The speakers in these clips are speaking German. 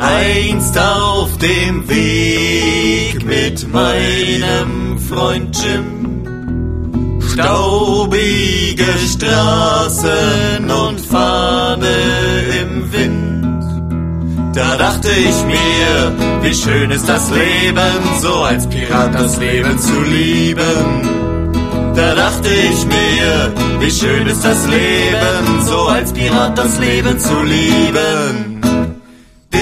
Einst auf dem Weg mit meinem Freund Jim. Staubige Straßen und Fahne im Wind. Da dachte ich mir, wie schön ist das Leben, so als Pirat das Leben zu lieben. Da dachte ich mir, wie schön ist das Leben, so als Pirat das Leben zu lieben.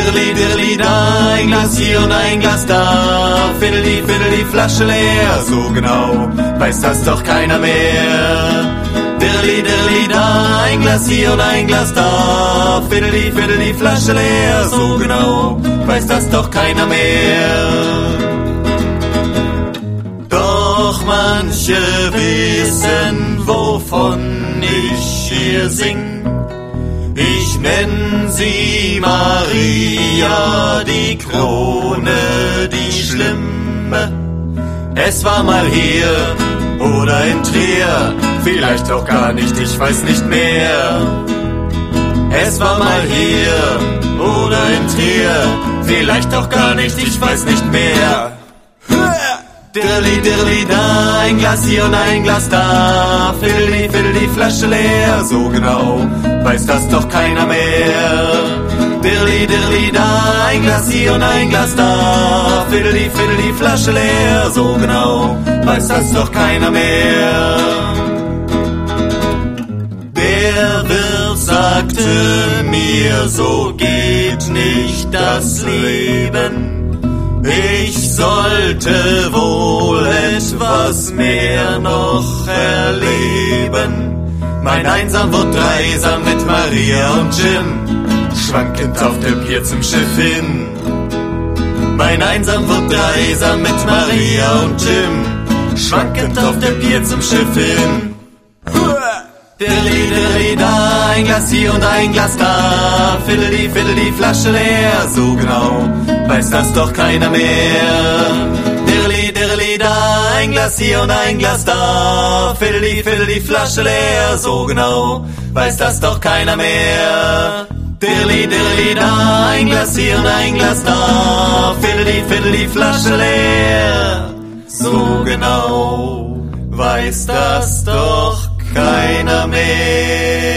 Dirli, dirli, da, ein Glas hier und ein Glas da, fiddeli, fiddeli, Flasche leer, so genau, weiß das doch keiner mehr. Dirli, dirli, da, ein Glas hier und ein Glas da, fiddeli, fiddeli, Flasche leer, so genau, weiß das doch keiner mehr. Doch manche wissen, wovon ich hier sing. Ich nenn sie Maria, die Krone, die Schlimme. Es war mal hier oder in Trier, vielleicht auch gar nicht, ich weiß nicht mehr. Es war mal hier oder in Trier, vielleicht auch gar nicht, ich weiß nicht mehr. Dirli, dirli, da, ein Glas hier und ein Glas da. Fiddli, fiddli, Flasche leer, so genau weiß das doch keiner mehr. Da, ein Glas hier und ein Glas da. Fiddli, fiddli, Flasche leer, so genau weiß das doch keiner mehr. Der Wirt sagte mir, so geht nicht das Leben. Ich sollte wohl etwas mehr noch erleben. Mein Einsam wird dreisam mit Maria und Jim, schwankend auf der Pier zum Schiff hin. Mein Einsam wird dreisam mit Maria und Jim, schwankend auf der Pier zum Schiff hin. Diddly, diddly, da, ein Glas hier und ein Glas da. Fiddly, fiddly, Flasche leer, so genau weiß das doch keiner mehr. Diddly, diddly, da, ein Glas hier und ein Glas da. Fiddly, fiddly, Flasche leer, so genau weiß das doch keiner mehr. Diddly, diddly, da, ein Glas hier und ein Glas da. Fiddly, fiddly, Flasche leer, so genau weiß das doch keiner mehr.